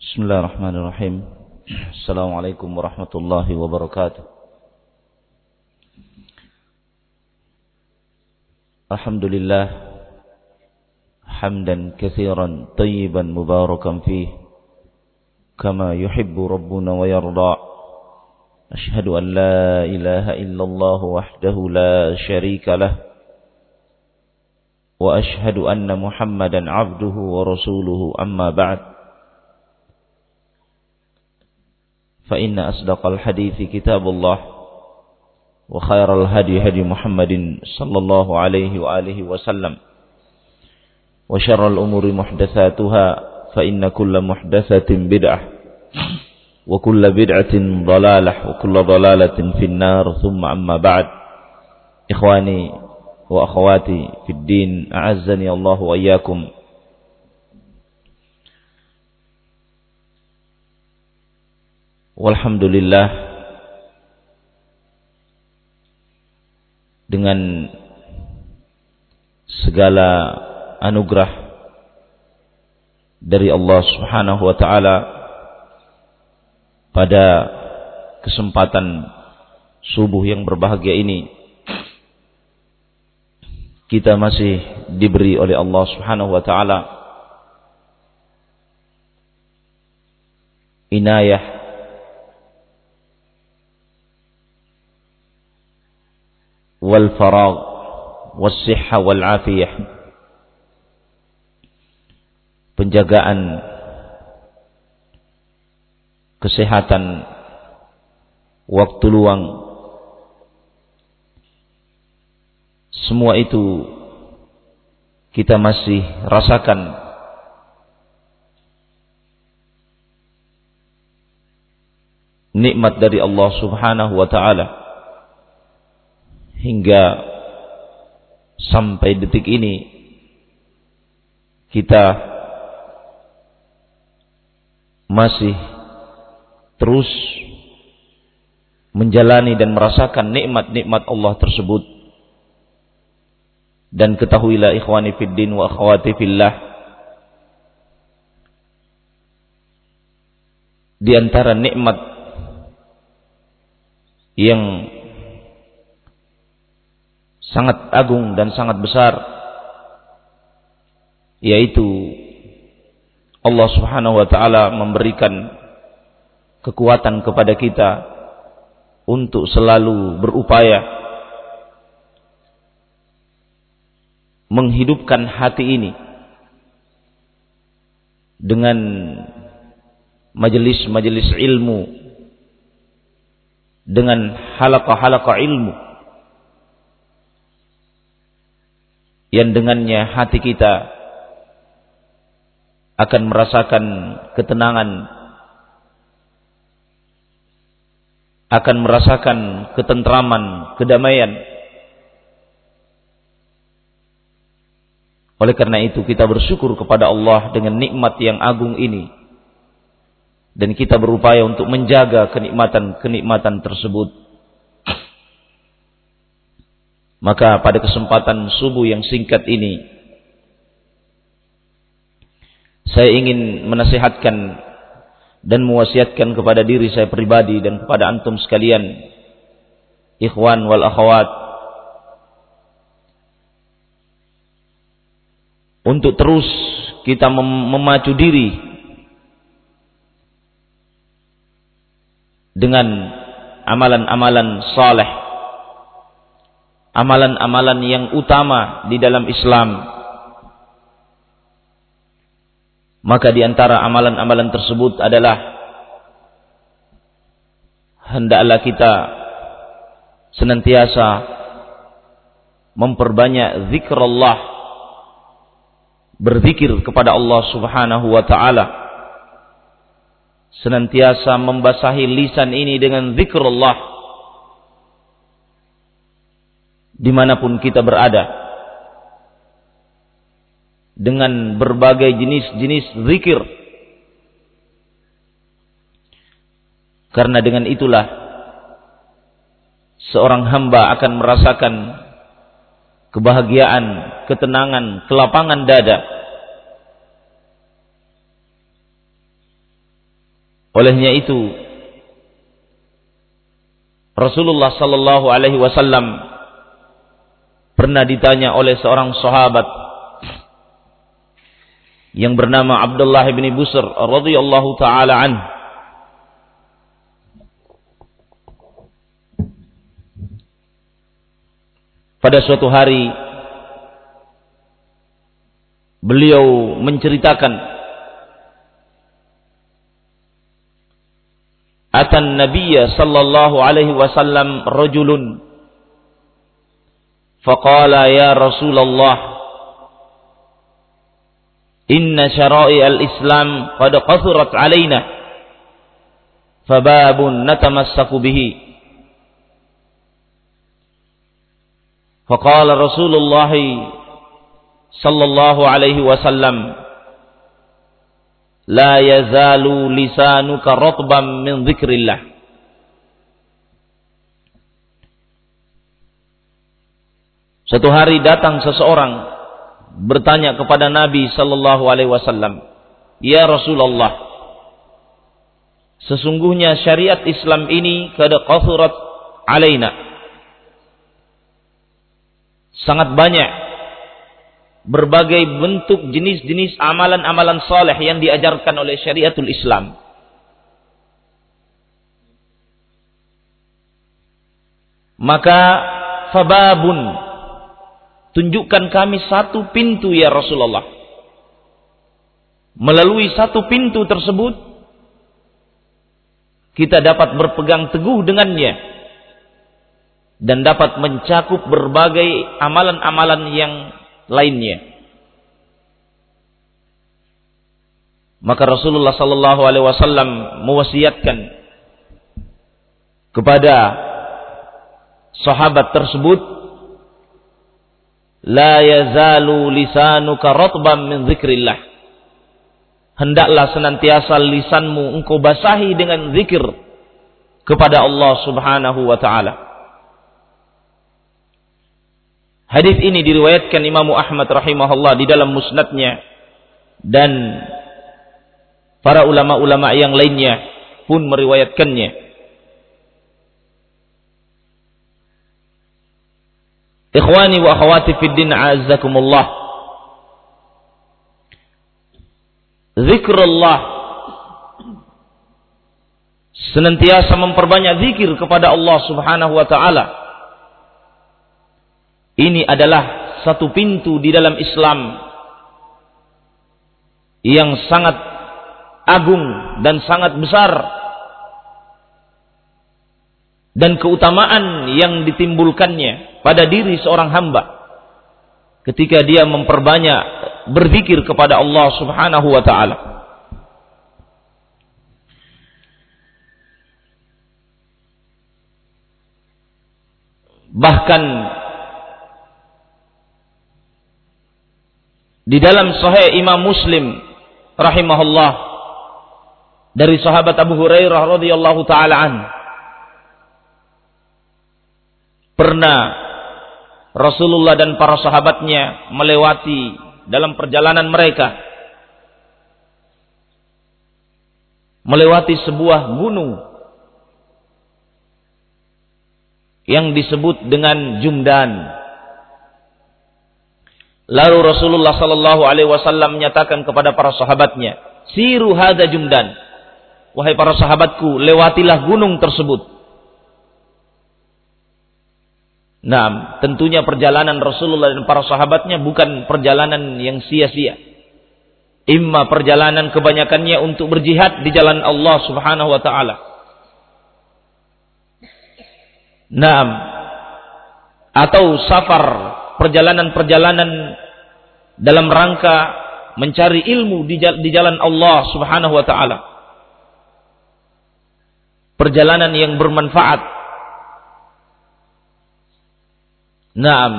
بسم الله الرحمن الرحيم السلام عليكم ورحمة الله وبركاته الحمد لله حمدا كثيرا طيبا مباركا فيه كما يحب ربنا ويرضى أشهد أن لا إله إلا الله وحده لا شريك له وأشهد أن محمدا عبده ورسوله أما بعد فإن أصدق الحديث كتاب الله وخير الهدي هدي محمد صلى الله عليه وآله وسلم وشر الأمور محدثاتها فإن كل محدثة بدعة وكل بدعة ضلالة وكل ضلالة في النار ثم أما بعد إخواني وأخواتي في الدين أعزني الله وإياكم Walhamdulillah. Dengan segala anugerah dari Allah Subhanahu wa taala pada kesempatan subuh yang berbahagia ini kita masih diberi oleh Allah Subhanahu wa taala inayah والفراغ والصحة والعافية penjagaan kesehatan waktu luang semua itu kita masih rasakan nikmat dari Allah Subhanahu wa taala hingga sampai detik ini kita masih terus menjalani dan merasakan nikmat-nikmat Allah tersebut. Dan ketahuilah ikhwani fiddin wa akhwati fillah di antara nikmat yang sangat agung dan sangat besar yaitu Allah Subhanahu wa taala memberikan kekuatan kepada kita untuk selalu berupaya menghidupkan hati ini dengan majelis-majelis ilmu dengan halaqah-halaqah ilmu yang dengannya hati kita akan merasakan ketenangan akan merasakan ketentraman, kedamaian. Oleh karena itu kita bersyukur kepada Allah dengan nikmat yang agung ini. Dan kita berupaya untuk menjaga kenikmatan-kenikmatan tersebut. Maka pada kesempatan subuh yang singkat ini saya ingin menasihatkan dan mewasiatkan kepada diri saya pribadi dan kepada antum sekalian ikhwan wal akhwat untuk terus kita mem memacu diri dengan amalan-amalan saleh amalan-amalan yang utama di dalam Islam. Maka di antara amalan-amalan tersebut adalah hendaklah kita senantiasa memperbanyak zikr Allah berzikir kepada Allah Subhanahu wa taala senantiasa membasahi lisan ini dengan zikr Allah di mana pun kita berada. Dengan berbagai jenis-jenis zikir. Karena dengan itulah seorang hamba akan merasakan kebahagiaan, ketenangan, kelapangan dada. Olehnya itu Rasulullah sallallahu alaihi wasallam pernah ditanya oleh seorang sahabat yang bernama Abdullah bin Busr radhiyallahu taala an. Pada suatu hari beliau menceritakan atan nabiyya sallallahu alaihi wasallam rajulun faqala ya rasulullah inna syara'i al-islam qad qathurat alaina fababun natamassaku bihi faqala rasulullah sallallahu alaihi wasallam la yazalu lisanuka ratban min dzikrillah Satu hari datang seseorang bertanya kepada Nabi sallallahu alaihi wasallam, "Ya Rasulullah, sesungguhnya syariat Islam ini kada qathurat alaina." Sangat banyak berbagai bentuk jenis-jenis amalan-amalan soleh yang diajarkan oleh syariatul Islam. Maka fababun tunjukkan kami satu pintu ya Rasulullah. Melalui satu pintu tersebut kita dapat berpegang teguh dengannya dan dapat mencakup berbagai amalan-amalan yang lainnya. Maka Rasulullah sallallahu alaihi wasallam mewasiatkan kepada sahabat tersebut la yazalu lisanuka ratban min dzikrillah hendaklah senantiasa lisanmu engkau basahi dengan zikir kepada Allah Subhanahu wa taala Hadis ini diriwayatkan Imam Ahmad rahimahullah di dalam musnadnya dan para ulama-ulama yang lainnya pun meriwayatkannya. Ikhwani wa akhwati fid din azzakumullah. Zikrullah. Senantiasa memperbanyak zikir kepada Allah Subhanahu wa taala. Ini adalah satu pintu di dalam Islam yang sangat agung dan sangat besar dan keutamaan yang ditimbulkannya pada diri seorang hamba ketika dia memperbanyak berzikir kepada Allah Subhanahu wa taala. Bahkan Di dalam Sahih Imam Muslim rahimahullah dari sahabat Abu Hurairah radhiyallahu taala an pernah Rasulullah dan para sahabatnya melewati dalam perjalanan mereka melewati sebuah gunung yang disebut dengan Jumdan Lalu Rasulullah sallallahu alaihi wasallam menyatakan kepada para sahabatnya, "Siru hadza jumdan." Wahai para sahabatku, lewatilah gunung tersebut. Nah, tentunya perjalanan Rasulullah dan para sahabatnya bukan perjalanan yang sia-sia. Imma perjalanan kebanyakannya untuk berjihad di jalan Allah Subhanahu wa taala. Naam. Atau safar perjalanan-perjalanan dalam rangka mencari ilmu di jalan Allah Subhanahu wa taala. Perjalanan yang bermanfaat. Naam.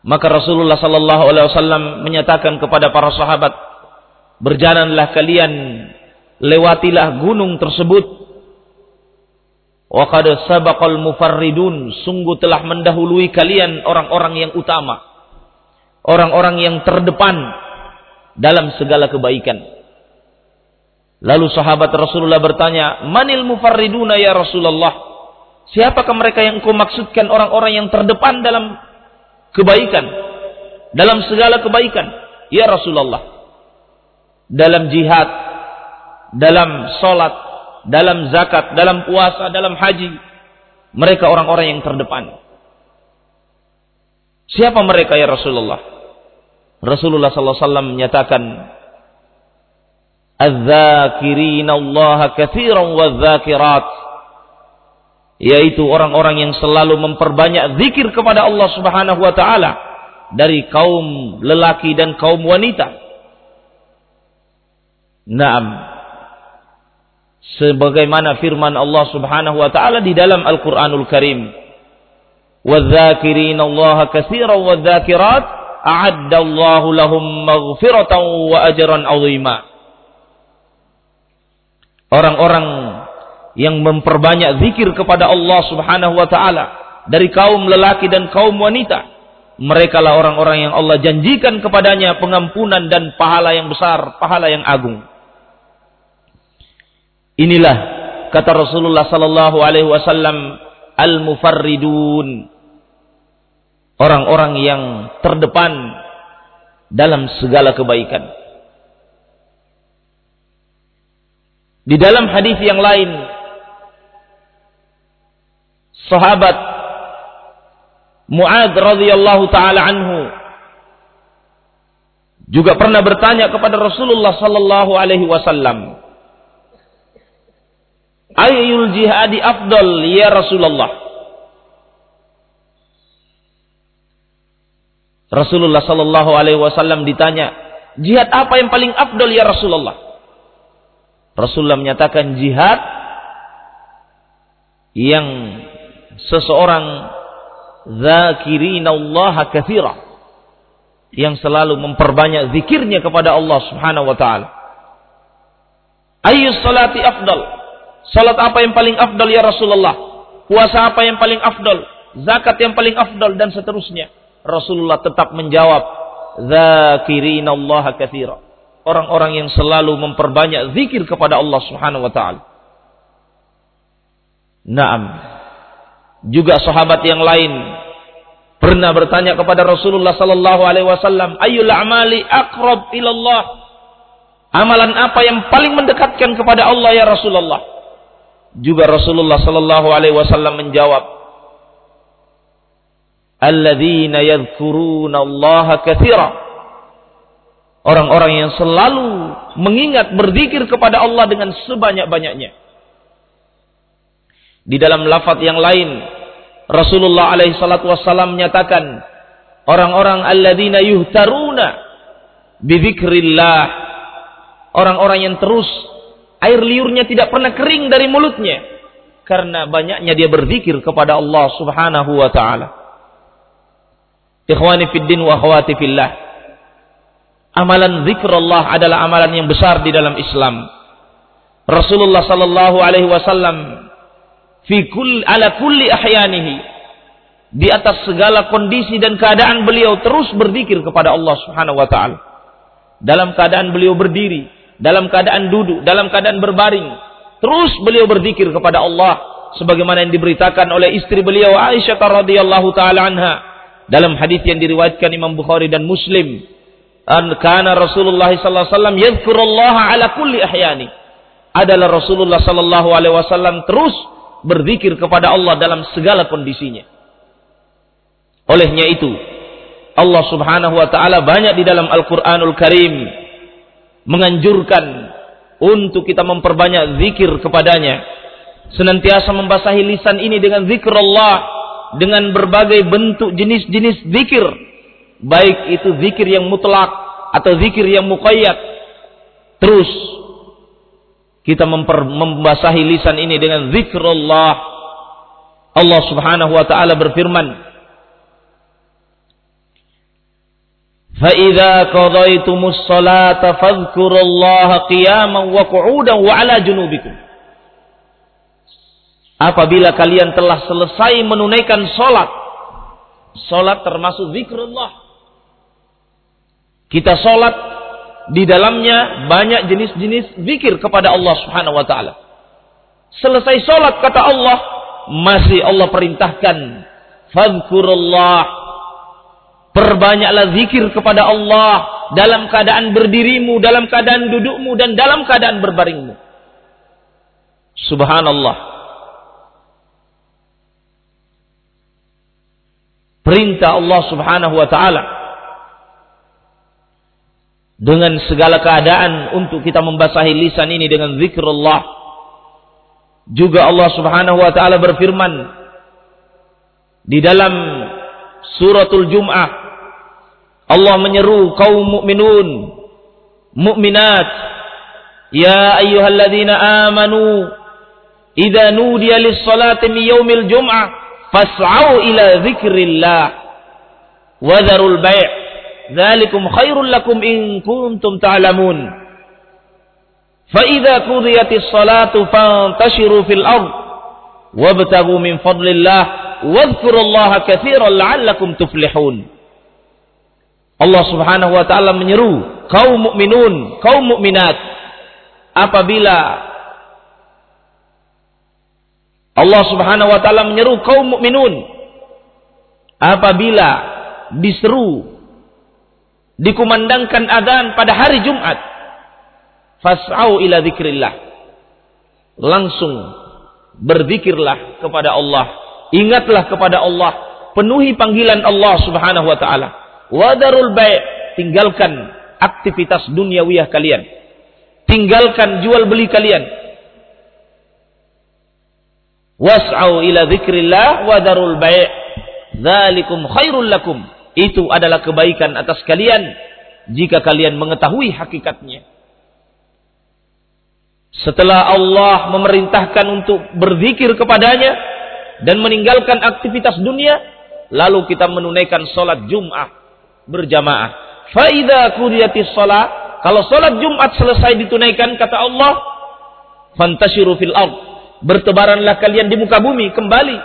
Maka Rasulullah sallallahu alaihi wasallam menyatakan kepada para sahabat, "Berjalanlah kalian, lewatilah gunung tersebut Wa qad sabaqal mufarridun, sungguh telah mendahului kalian orang-orang yang utama. Orang-orang yang terdepan dalam segala kebaikan. Lalu sahabat Rasulullah bertanya, "Manil mufarriduna ya Rasulullah?" Siapakah mereka yang kau maksudkan orang-orang yang terdepan dalam kebaikan, dalam segala kebaikan? Ya Rasulullah. Dalam jihad, dalam salat, dalam zakat, dalam puasa, dalam haji, mereka orang-orang yang terdepan. Siapa mereka ya Rasulullah? Rasulullah wasallam menyatakan "Adz-dzakirina Allah katsiran wadz-dzakirat" yaitu orang-orang yang selalu memperbanyak zikir kepada Allah Subhanahu wa taala dari kaum lelaki dan kaum wanita. Naam. Sebagaimana firman Allah Subhanahu wa taala di dalam Al-Qur'anul Karim. "Wadz-dzakirina Allah katsiran wadz-dzakirat a'adda Allah lahum maghfiratan wa ajran 'azima." orang-orang yang memperbanyak zikir kepada Allah Subhanahu wa taala dari kaum lelaki dan kaum wanita mereka lah orang-orang yang Allah janjikan kepadanya pengampunan dan pahala yang besar, pahala yang agung. Inilah kata Rasulullah sallallahu alaihi wasallam al-mufarridun. Orang-orang yang terdepan dalam segala kebaikan. Di dalam hadis yang lain, sahabat Muad radhiyallahu taala anhu juga pernah bertanya kepada Rasulullah sallallahu alaihi wasallam, "Ayyul jihadi afdal ya Rasulullah?" Rasulullah sallallahu alaihi wasallam ditanya, "Jihad apa yang paling afdal ya Rasulullah?" Rasulullah menyatakan jihad yang seseorang Allah kathira yang selalu memperbanyak zikirnya kepada Allah Subhanahu wa taala. Ayu salati afdal? Salat apa yang paling afdal ya Rasulullah? Puasa apa yang paling afdal? Zakat yang paling afdal dan seterusnya. Rasulullah tetap menjawab, Allah kathira orang-orang yang selalu memperbanyak zikir kepada Allah Subhanahu wa taala. Naam. Juga sahabat yang lain pernah bertanya kepada Rasulullah sallallahu alaihi wasallam, "Ayyul amali aqrab ilallah?" Amalan apa yang paling mendekatkan kepada Allah ya Rasulullah? Juga Rasulullah sallallahu alaihi wasallam menjawab, "Alladzina yadhkuruna Allah katsira." Orang-orang yang selalu mengingat berzikir kepada Allah dengan sebanyak-banyaknya. Di dalam lafaz yang lain, Rasulullah alaihi salatu wassalam menyatakan, orang-orang alladzina yuhtaruna bizikrillah. Orang-orang yang terus air liurnya tidak pernah kering dari mulutnya karena banyaknya dia berzikir kepada Allah Subhanahu wa taala. Ikhwani fid din wa akhwati fillah. Amalan zikrullah adalah amalan yang besar di dalam Islam. Rasulullah sallallahu alaihi wasallam fi kull ala kulli ahyanihi di atas segala kondisi dan keadaan beliau terus berzikir kepada Allah Subhanahu wa taala. Dalam keadaan beliau berdiri, dalam keadaan duduk, dalam keadaan berbaring, terus beliau berzikir kepada Allah sebagaimana yang diberitakan oleh istri beliau Aisyah radhiyallahu taala anha dalam hadis yang diriwayatkan Imam Bukhari dan Muslim an kana Rasulullah sallallahu alaihi wasallam yadhkurullah ala kulli ahyani. Adalah Rasulullah sallallahu alaihi wasallam terus berzikir kepada Allah dalam segala kondisinya. Olehnya itu, Allah Subhanahu wa taala banyak di dalam Al-Qur'anul Karim menganjurkan untuk kita memperbanyak zikir kepadanya. Senantiasa membasahi lisan ini dengan zikir Allah dengan berbagai bentuk jenis-jenis zikir baik itu zikir yang mutlak atau zikir yang muqayyad terus kita memper, membasahi lisan ini dengan zikrullah Allah Subhanahu wa taala berfirman فَإِذَا قَضَيْتُمُ الصَّلَاةَ فَاذْكُرُوا اللَّهَ قِيَامًا وَقُعُودًا وَعَلَى جُنُوبِكُمْ Apabila kalian telah selesai menunaikan salat, salat termasuk zikrullah kita sholat di dalamnya banyak jenis-jenis zikir kepada Allah Subhanahu wa taala. Selesai sholat kata Allah, masih Allah perintahkan, fadkurullah. Perbanyaklah zikir kepada Allah dalam keadaan berdirimu, dalam keadaan dudukmu, dan dalam keadaan berbaringmu. Subhanallah. Perintah Allah subhanahu wa ta'ala. Dengan segala keadaan untuk kita membasahi lisan ini dengan zikrullah. Juga Allah subhanahu wa ta'ala berfirman. Di dalam suratul Jum'ah Allah menyeru kaum mukminun mukminat ya ayyuhalladzina amanu idza nudiya lis-salati min yaumil jum'ah fas'au ila dzikrillah wa dzarul dzalikum khairul lakum in kuntum ta'lamun fa idza qudiyatis salatu fantashiru fil ard wabtagu min fadlillah wadhkurullaha katsiran la'allakum tuflihun. Allah Subhanahu wa taala menyeru kaum mukminun, kaum mukminat apabila Allah Subhanahu wa taala menyeru kaum mukminun apabila diseru dikumandangkan adzan pada hari Jumat fas'au ila dzikrillah langsung berzikirlah kepada Allah Ingatlah kepada Allah, penuhi panggilan Allah Subhanahu wa taala. Wadarul bai' tinggalkan aktivitas duniawiyah kalian. Tinggalkan jual beli kalian. Was'au ila dzikrillah wadarul bai' dzalikum khairul lakum. Itu adalah kebaikan atas kalian jika kalian mengetahui hakikatnya. Setelah Allah memerintahkan untuk berzikir kepadanya, dan meninggalkan aktivitas dunia, lalu kita menunaikan sholat Jum'ah berjamaah. Faida kudiyatis sholat, kalau sholat Jumat selesai ditunaikan, kata Allah, fantashiru fil ard, bertebaranlah kalian di muka bumi, kembali,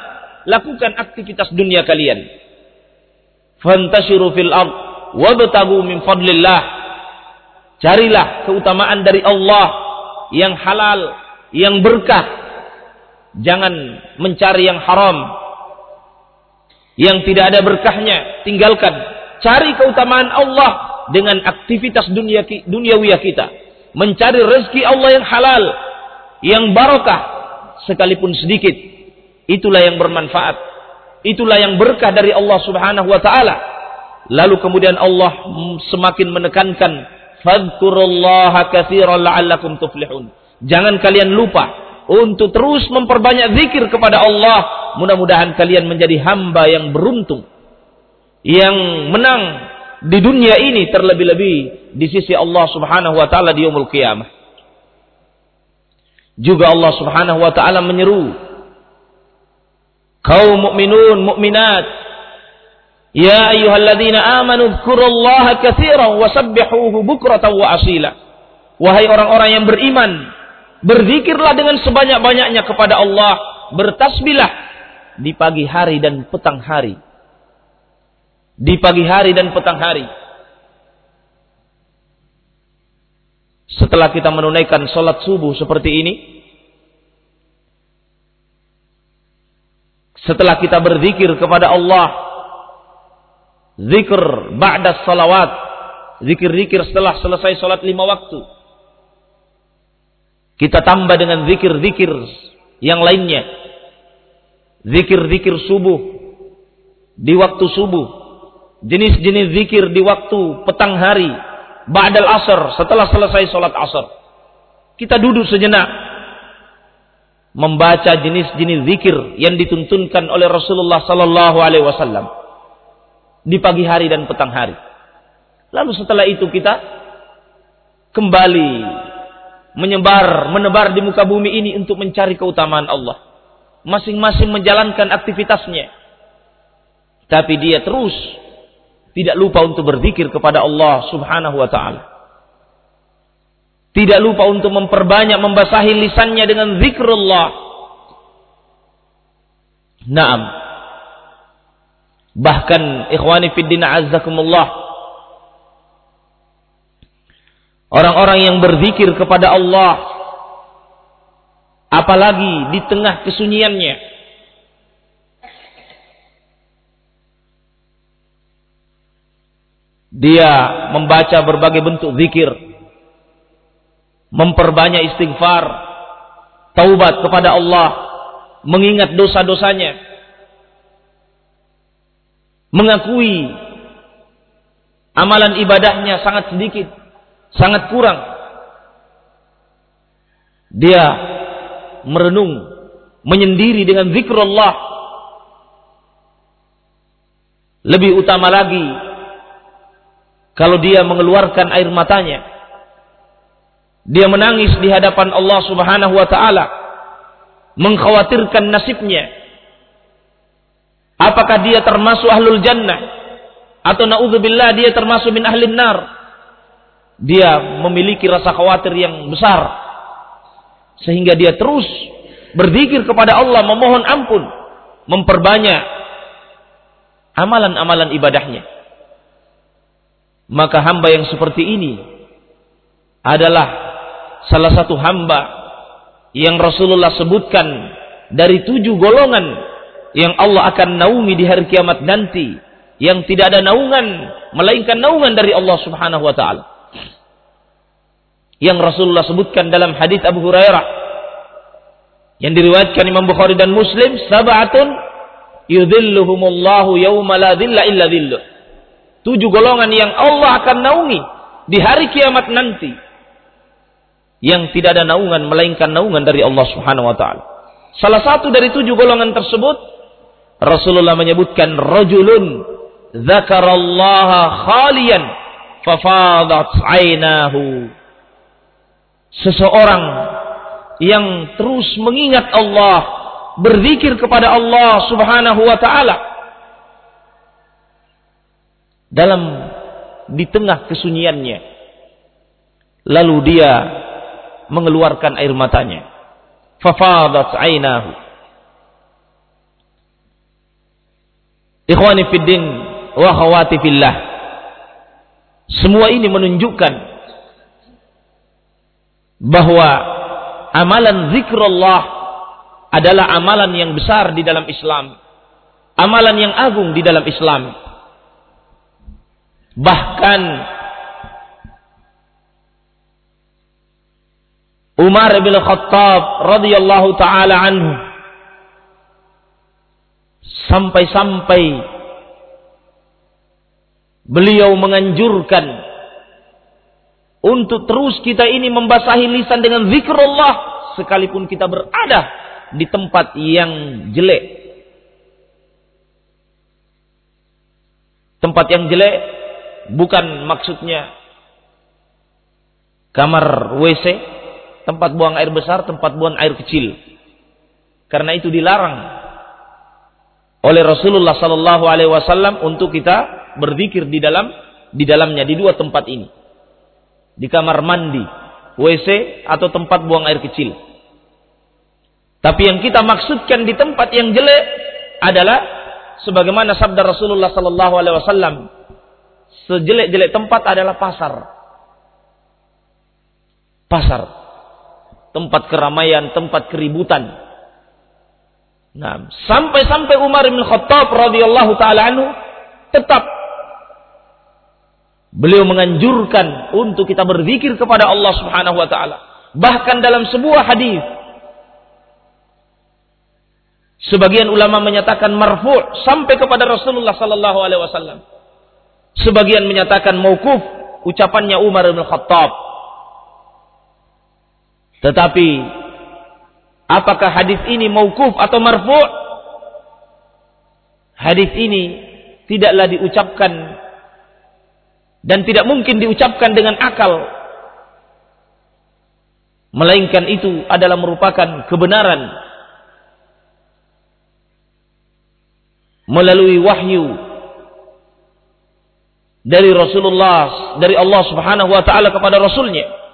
lakukan aktivitas dunia kalian. Fantashiru fil ard, wabtagu min fadlillah, carilah keutamaan dari Allah yang halal, yang berkah, Jangan mencari yang haram. Yang tidak ada berkahnya, tinggalkan. Cari keutamaan Allah dengan aktivitas dunia duniawiyah kita. Mencari rezeki Allah yang halal, yang barokah sekalipun sedikit. Itulah yang bermanfaat. Itulah yang berkah dari Allah Subhanahu wa taala. Lalu kemudian Allah semakin menekankan fadhkurullaha katsiran la'allakum tuflihun. Jangan kalian lupa untuk terus memperbanyak zikir kepada Allah. Mudah-mudahan kalian menjadi hamba yang beruntung. Yang menang di dunia ini terlebih-lebih di sisi Allah subhanahu wa ta'ala di umul qiyamah. Juga Allah subhanahu wa ta'ala menyeru. Kaum mukminun, mukminat. Ya ayyuhalladzina amanu dzkurullaha katsiran wasabbihuhu bukratan wa asila. Wahai orang-orang yang beriman, Berzikirlah dengan sebanyak-banyaknya kepada Allah. Bertasbihlah di pagi hari dan petang hari. Di pagi hari dan petang hari. Setelah kita menunaikan sholat subuh seperti ini. Setelah kita berzikir kepada Allah. Zikr ba'da salawat. Zikir-zikir setelah selesai sholat lima waktu kita tambah dengan zikir-zikir yang lainnya. Zikir-zikir subuh di waktu subuh. Jenis-jenis zikir di waktu petang hari. Ba'dal asar setelah selesai sholat asar. Kita duduk sejenak. Membaca jenis-jenis zikir yang dituntunkan oleh Rasulullah sallallahu alaihi wasallam. Di pagi hari dan petang hari. Lalu setelah itu kita kembali menyebar, menebar di muka bumi ini untuk mencari keutamaan Allah. Masing-masing menjalankan aktivitasnya. Tapi dia terus tidak lupa untuk berzikir kepada Allah Subhanahu wa taala. Tidak lupa untuk memperbanyak membasahi lisannya dengan zikrullah. Naam. Bahkan ikhwani fid din azzakumullah Orang-orang yang berzikir kepada Allah apalagi di tengah kesunyiannya dia membaca berbagai bentuk zikir memperbanyak istighfar taubat kepada Allah mengingat dosa-dosanya mengakui amalan ibadahnya sangat sedikit, sangat kurang. Dia merenung, menyendiri dengan zikrullah. Lebih utama lagi kalau dia mengeluarkan air matanya. Dia menangis di hadapan Allah Subhanahu wa taala, mengkhawatirkan nasibnya. Apakah dia termasuk ahlul jannah atau naudzubillah dia termasuk min ahli nar. Dia memiliki rasa khawatir yang besar sehingga dia terus berzikir kepada Allah memohon ampun, memperbanyak amalan-amalan ibadahnya. Maka hamba yang seperti ini adalah salah satu hamba yang Rasulullah sebutkan dari tujuh golongan yang Allah akan naungi di hari kiamat nanti yang tidak ada naungan melainkan naungan dari Allah Subhanahu wa taala. Yang Rasulullah sebutkan dalam hadis Abu Hurairah yang diriwayatkan Imam Bukhari dan Muslim, sab'atun yudhilluhumullahu yauma la dhilla illa dhilluh. Tujuh golongan yang Allah akan naungi di hari kiamat nanti. Yang tidak ada naungan melainkan naungan dari Allah Subhanahu wa taala. Salah satu dari tujuh golongan tersebut Rasulullah menyebutkan rajulun dzakarallaha khalian fafadat ainahu seseorang yang terus mengingat Allah berzikir kepada Allah Subhanahu wa taala. Dalam di tengah kesunyiannya. Lalu dia mengeluarkan air matanya fafadat ainahu ikhwani fiddin wa khawati fillah. Semua ini menunjukkan bahwa amalan zikrullah adalah amalan yang besar di dalam Islam. Amalan yang agung di dalam Islam. Bahkan Umar bin Khattab radhiyallahu taala anhu sampai-sampai Beliau menganjurkan untuk terus kita ini membasahi lisan dengan zikrullah sekalipun kita berada di tempat yang jelek. Tempat yang jelek bukan maksudnya kamar WC, tempat buang air besar, tempat buang air kecil. Karena itu dilarang oleh Rasulullah sallallahu alaihi wasallam untuk kita berzikir di dalam di dalamnya di dua tempat ini. Di kamar mandi, WC atau tempat buang air kecil. Tapi yang kita maksudkan di tempat yang jelek adalah sebagaimana sabda Rasulullah sallallahu alaihi wasallam, sejelek-jelek tempat adalah pasar. Pasar. Tempat keramaian, tempat keributan. Nah, sampai-sampai Umar bin Khattab radhiyallahu taala anhu tetap Beliau menganjurkan untuk kita berzikir kepada Allah Subhanahu wa taala. Bahkan dalam sebuah hadis sebagian ulama menyatakan marfu' sampai kepada Rasulullah sallallahu alaihi wasallam. Sebagian menyatakan mauquf ucapannya Umar bin Khattab. Tetapi apakah hadis ini mauquf atau marfu'? Hadis ini tidaklah diucapkan dan tidak mungkin diucapkan dengan akal. Melainkan itu adalah merupakan kebenaran. Melalui wahyu dari Rasulullah dari Allah Subhanahu wa taala kepada rasulnya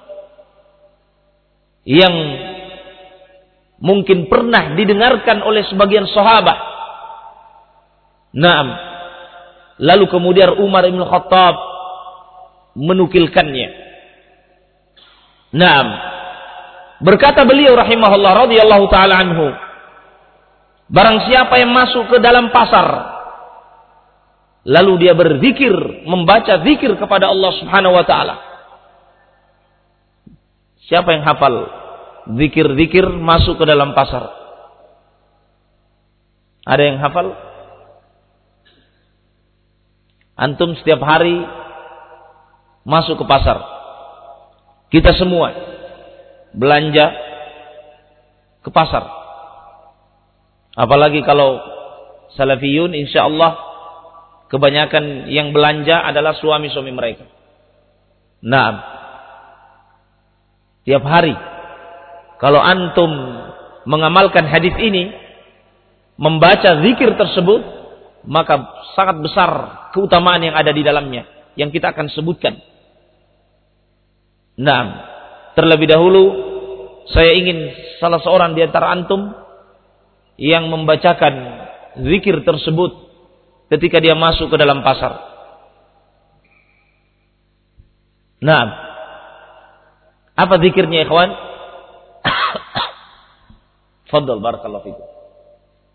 yang mungkin pernah didengarkan oleh sebagian sahabat. Naam. Lalu kemudian Umar bin Khattab menukilkannya. Naam. Berkata beliau rahimahullah radhiyallahu taala anhu, barang siapa yang masuk ke dalam pasar lalu dia berzikir, membaca zikir kepada Allah Subhanahu wa taala. Siapa yang hafal zikir-zikir masuk ke dalam pasar? Ada yang hafal? Antum setiap hari masuk ke pasar. Kita semua belanja ke pasar. Apalagi kalau salafiyun insya Allah kebanyakan yang belanja adalah suami-suami mereka. Nah, tiap hari kalau antum mengamalkan hadis ini, membaca zikir tersebut, maka sangat besar keutamaan yang ada di dalamnya yang kita akan sebutkan. Nah, terlebih dahulu saya ingin salah seorang di antara antum yang membacakan zikir tersebut ketika dia masuk ke dalam pasar. Nah, apa zikirnya ikhwan? Fadl barakallahu fikum.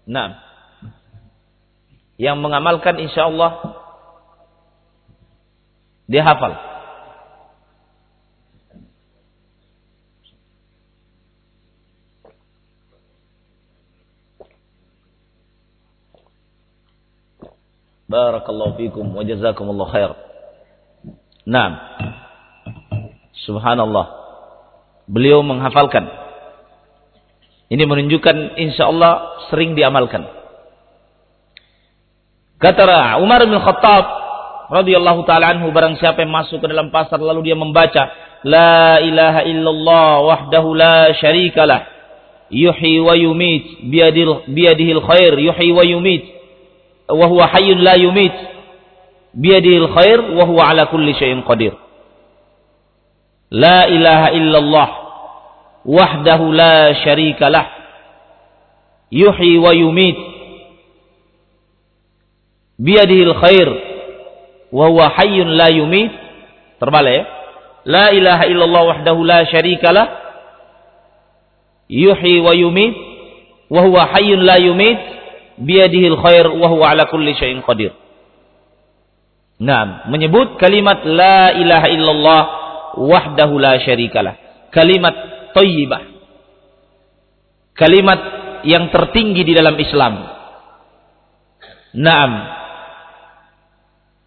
Nah. Yang mengamalkan insya Allah dia hafal. Barakallahu fikum wa jazakumullah khair. Naam. Subhanallah. Beliau menghafalkan. Ini menunjukkan insya Allah sering diamalkan. Kata Umar bin Khattab radhiyallahu taala anhu barang siapa yang masuk ke dalam pasar lalu dia membaca la ilaha illallah wahdahu la syarikalah yuhyi wa yumit biyadil biyadihil khair yuhyi wa yumit. Wa huwa hayyun la yumit. Biyadihil khair wa huwa ala kulli syai'in qadir la ilaha illallah wahdahu la syarikalah yuhyi wa yumit. Biyadihil khair wa huwa hayyun la yumit. Terbalik ya. La ilaha illallah wahdahu la syarikalah yuhyi wa yumit wa huwa hayyun la yumit. Biyadihil khair wa huwa ala kulli syai'in qadir. Nah, menyebut kalimat la ilaha illallah wahdahu la syarikalah. Kalimat thayyibah. Kalimat yang tertinggi di dalam Islam. Naam.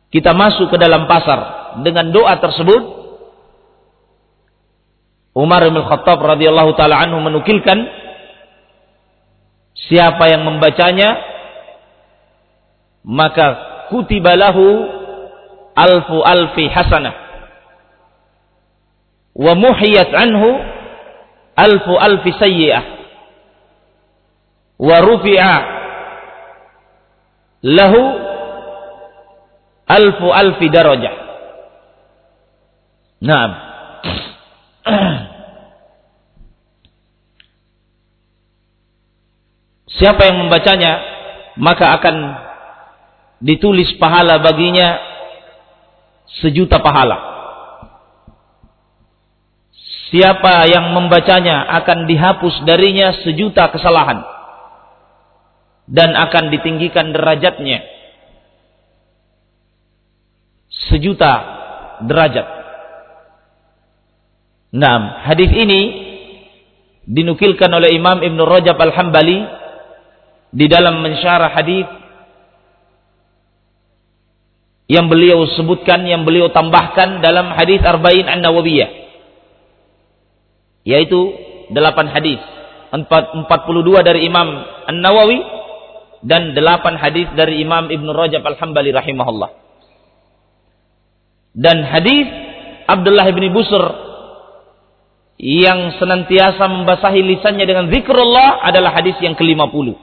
Kita masuk ke dalam pasar dengan doa tersebut. Umar bin Khattab radhiyallahu taala anhu menukilkan siapa yang membacanya maka kutibalahu alfu alfi hasanah wa muhiyat anhu alfu alfi sayyi'ah. Wa rufi'a lahu alfu alfi darajah. Naam. Siapa yang membacanya maka akan ditulis pahala baginya sejuta pahala Siapa yang membacanya akan dihapus darinya sejuta kesalahan. Dan akan ditinggikan derajatnya. Sejuta derajat. Nah, hadis ini dinukilkan oleh Imam Ibn Rajab Al-Hambali di dalam mensyarah hadis yang beliau sebutkan, yang beliau tambahkan dalam hadis Arba'in An-Nawawiyah yaitu delapan hadis. Empat, empat puluh dua dari Imam An-Nawawi dan delapan hadis dari Imam Ibn Rajab Al-Hambali rahimahullah. Dan hadis Abdullah bin Busur yang senantiasa membasahi lisannya dengan zikrullah adalah hadis yang ke-50.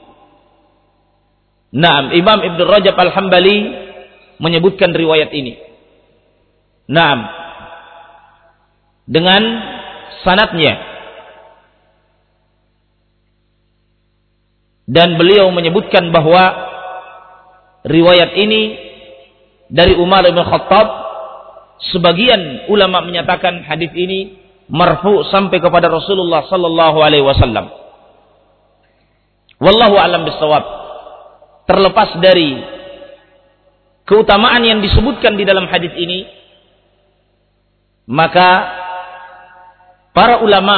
Naam, Imam Ibn Rajab Al-Hambali menyebutkan riwayat ini. Naam. Dengan sanatnya. Dan beliau menyebutkan bahwa riwayat ini dari Umar bin Khattab sebagian ulama menyatakan hadis ini marfu sampai kepada Rasulullah sallallahu alaihi wasallam. Wallahu alam bisawab. Terlepas dari keutamaan yang disebutkan di dalam hadis ini, maka para ulama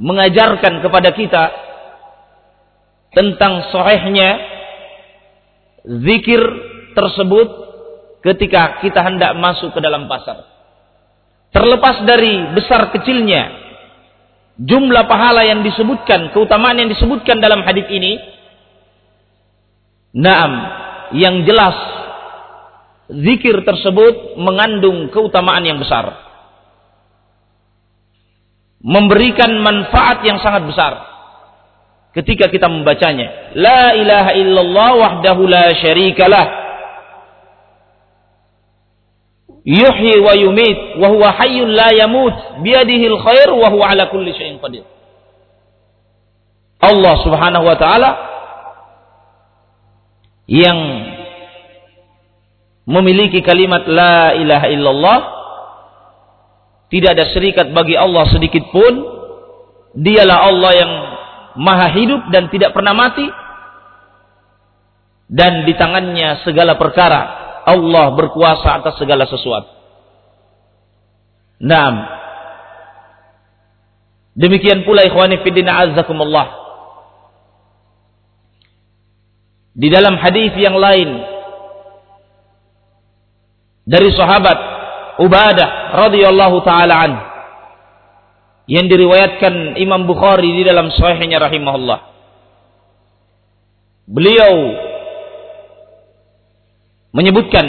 mengajarkan kepada kita tentang sahihnya zikir tersebut ketika kita hendak masuk ke dalam pasar. Terlepas dari besar kecilnya jumlah pahala yang disebutkan, keutamaan yang disebutkan dalam hadis ini, naam, yang jelas zikir tersebut mengandung keutamaan yang besar. Memberikan manfaat yang sangat besar ketika kita membacanya. La ilaha illallah wahdahu la syarikalah. Yuhyi wa yumit wa huwa hayyun la yamut biyadihi al-khair wa huwa ala kulli syai'in qadir. Allah Subhanahu wa taala yang memiliki kalimat la ilaha illallah tidak ada serikat bagi Allah sedikit pun. Dialah Allah yang maha hidup dan tidak pernah mati. Dan di tangannya segala perkara. Allah berkuasa atas segala sesuatu. Naam. Demikian pula ikhwani fiddina azzakumullah Di dalam hadis yang lain dari sahabat Ubadah radhiyallahu taala an yang diriwayatkan Imam Bukhari di dalam sahihnya rahimahullah. Beliau menyebutkan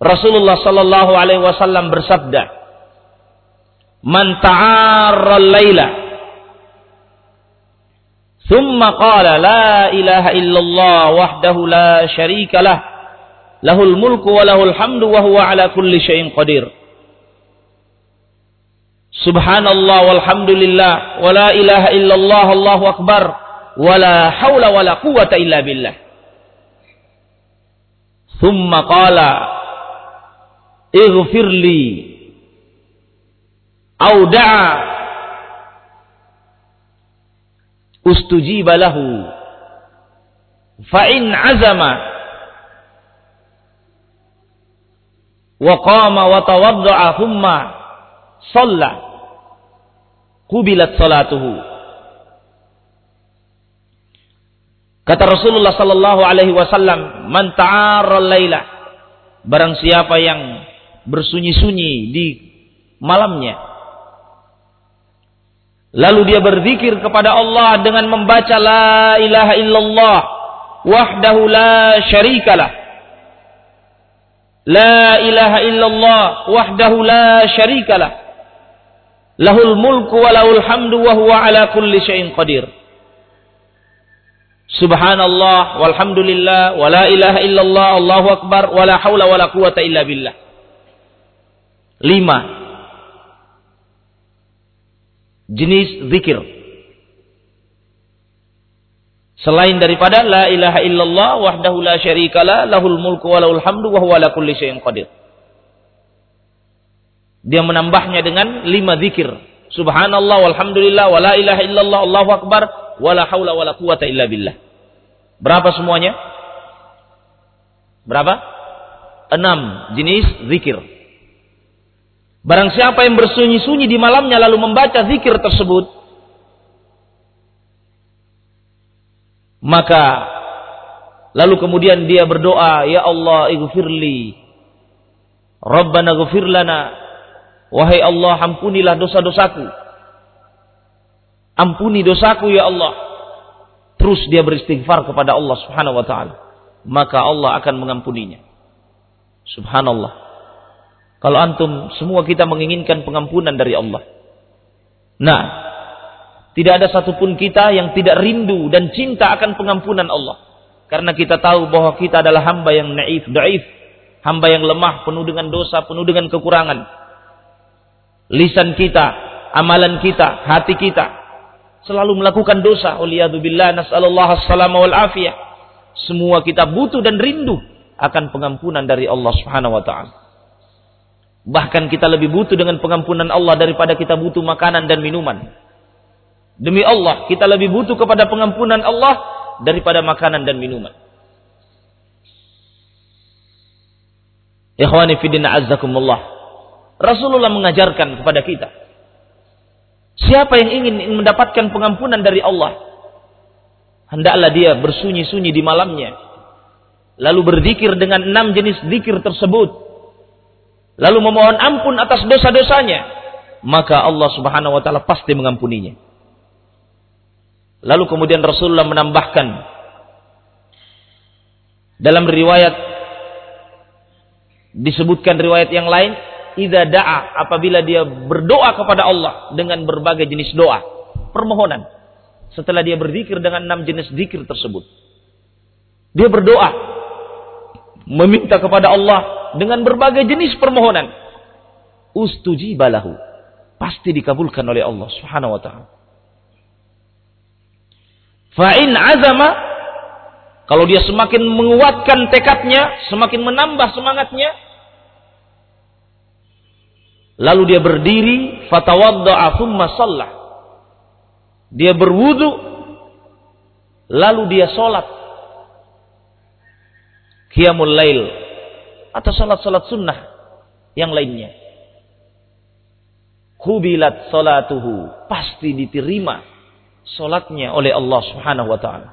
Rasulullah sallallahu alaihi wasallam bersabda, "Man ta'arra al-laila thumma qala la ilaha illallah wahdahu la syarika lah" lahul mulku wa lahul hamdu wa huwa ala kulli syai'in qadir. Subhanallah walhamdulillah wa la ilaha illallah Allahu akbar wa la haula wa la quwata illa billah. Thumma qala ighfir li au da'a ustujiba lahu fa in azama wa qama wa tawadda'a thumma shalla qubilat salatuhu. Kata Rasulullah sallallahu alaihi wasallam, "Man ta'arra laila" Barang siapa yang bersunyi-sunyi di malamnya Lalu dia berzikir kepada Allah dengan membaca la ilaha illallah wahdahu la syarikalah La ilaha illallah wahdahu la syarikalah. Lahul mulku wa hamdu wa ala kulli syai'in qadir. Subhanallah walhamdulillah wa la ilaha illallah Allahu akbar wa la hawla wa la quwata illa billah. Lima. Jenis zikir Selain daripada la ilaha illallah wahdahu la syarikalah lahul mulku wa lahul hamdu wa huwa ala kulli syai'in qadir. Dia menambahnya dengan lima zikir. Subhanallah walhamdulillah wa la ilaha illallah Allahu akbar wa la haula wa la quwata illa billah. Berapa semuanya? Berapa? Enam jenis zikir. Barang siapa yang bersunyi-sunyi di malamnya lalu membaca zikir tersebut, Maka lalu kemudian dia berdoa, "Ya Allah, ighfirli. Rabbana ghfir lana." Wahai Allah, ampunilah dosa-dosaku. Ampuni dosaku ya Allah. Terus dia beristighfar kepada Allah Subhanahu wa taala. Maka Allah akan mengampuninya. Subhanallah. Kalau antum semua kita menginginkan pengampunan dari Allah. Nah, tidak ada satupun kita yang tidak rindu dan cinta akan pengampunan Allah. Karena kita tahu bahwa kita adalah hamba yang naif, daif. Hamba yang lemah, penuh dengan dosa, penuh dengan kekurangan. Lisan kita, amalan kita, hati kita. Selalu melakukan dosa. Uliyadubillah nas'alullah as-salama wal afiyah. Semua kita butuh dan rindu akan pengampunan dari Allah subhanahu wa ta'ala. Bahkan kita lebih butuh dengan pengampunan Allah daripada kita butuh makanan dan minuman. Demi Allah, kita lebih butuh kepada pengampunan Allah daripada makanan dan minuman. Ikhwani fidina azzakumullah. Rasulullah mengajarkan kepada kita. Siapa yang ingin mendapatkan pengampunan dari Allah, hendaklah dia bersunyi-sunyi di malamnya. Lalu berzikir dengan enam jenis zikir tersebut lalu memohon ampun atas dosa-dosanya, maka Allah Subhanahu wa taala pasti mengampuninya. Lalu kemudian Rasulullah menambahkan dalam riwayat disebutkan riwayat yang lain, idza da'a apabila dia berdoa kepada Allah dengan berbagai jenis doa, permohonan. Setelah dia berzikir dengan enam jenis zikir tersebut. Dia berdoa meminta kepada Allah dengan berbagai jenis permohonan. Ustujibalahu. Pasti dikabulkan oleh Allah Subhanahu wa taala. Fa'in azama kalau dia semakin menguatkan tekadnya, semakin menambah semangatnya, lalu dia berdiri, fatawadda'a thumma sallah. Dia berwudu, lalu dia sholat. Qiyamul lail, atau salat-salat sunnah yang lainnya. Kubilat salatuhu. Pasti diterima salatnya oleh Allah subhanahu wa ta'ala.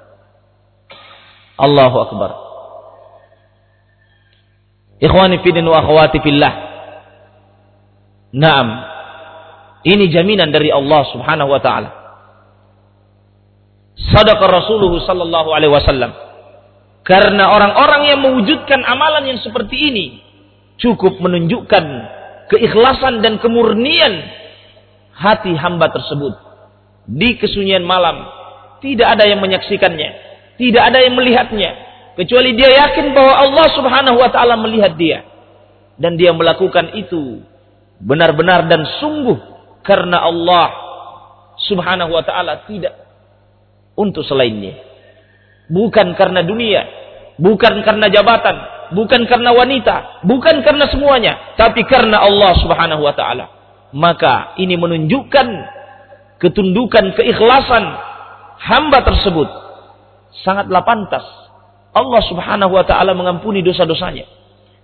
Allahu Akbar. Ikhwani fidin wa akhwati fillah. Naam. Ini jaminan dari Allah subhanahu wa ta'ala. Sadaqa Rasulullah sallallahu alaihi wasallam karena orang-orang yang mewujudkan amalan yang seperti ini cukup menunjukkan keikhlasan dan kemurnian hati hamba tersebut di kesunyian malam. Tidak ada yang menyaksikannya, tidak ada yang melihatnya kecuali dia yakin bahwa Allah Subhanahu wa taala melihat dia dan dia melakukan itu benar-benar dan sungguh karena Allah Subhanahu wa taala tidak untuk selainnya. Bukan karena dunia, bukan karena jabatan, bukan karena wanita, bukan karena semuanya, tapi karena Allah Subhanahu wa taala. Maka ini menunjukkan ketundukan keikhlasan hamba tersebut sangatlah pantas Allah Subhanahu wa taala mengampuni dosa-dosanya.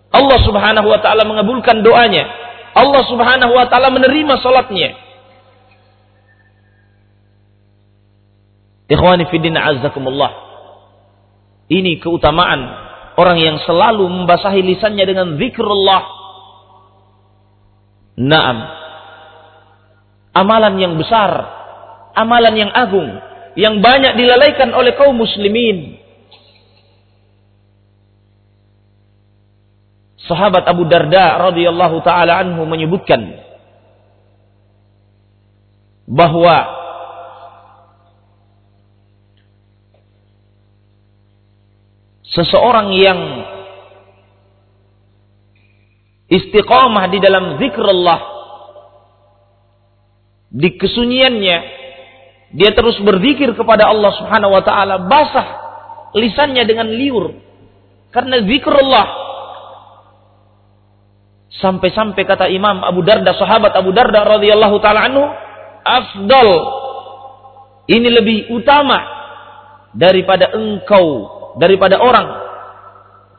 Allah Subhanahu wa taala mengabulkan doanya. Allah Subhanahu wa taala menerima salatnya. Ikhwani fi din azzakumullah. Ini keutamaan orang yang selalu membasahi lisannya dengan zikrullah. Naam. Amalan yang besar, amalan yang agung, yang banyak dilalaikan oleh kaum muslimin. Sahabat Abu Darda radhiyallahu taala anhu menyebutkan bahwa seseorang yang istiqamah di dalam zikrullah di kesunyiannya dia terus berzikir kepada Allah Subhanahu wa taala basah lisannya dengan liur. Karena zikrullah sampai-sampai kata Imam Abu Darda sahabat Abu Darda radhiyallahu taala anhu afdal ini lebih utama daripada engkau daripada orang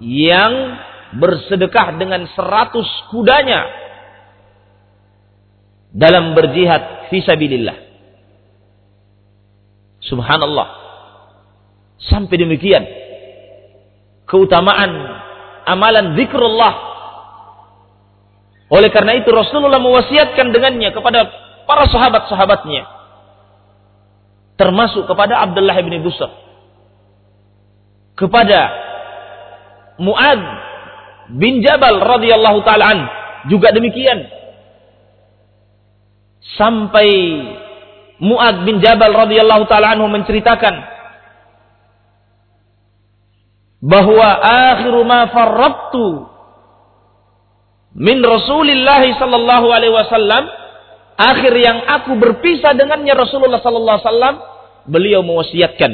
yang bersedekah dengan seratus kudanya dalam berjihad fisabilillah. Subhanallah. Sampai demikian keutamaan amalan zikrullah. Oleh karena itu Rasulullah mewasiatkan dengannya kepada para sahabat-sahabatnya. Termasuk kepada Abdullah bin Busr kepada Muad bin Jabal radhiyallahu taalaan juga demikian sampai Muad bin Jabal radhiyallahu taala anhu menceritakan bahwa akhiru ma farrattu min Rasulillah sallallahu alaihi wasallam akhir yang aku berpisah dengannya Rasulullah sallallahu alaihi wasallam beliau mewasiatkan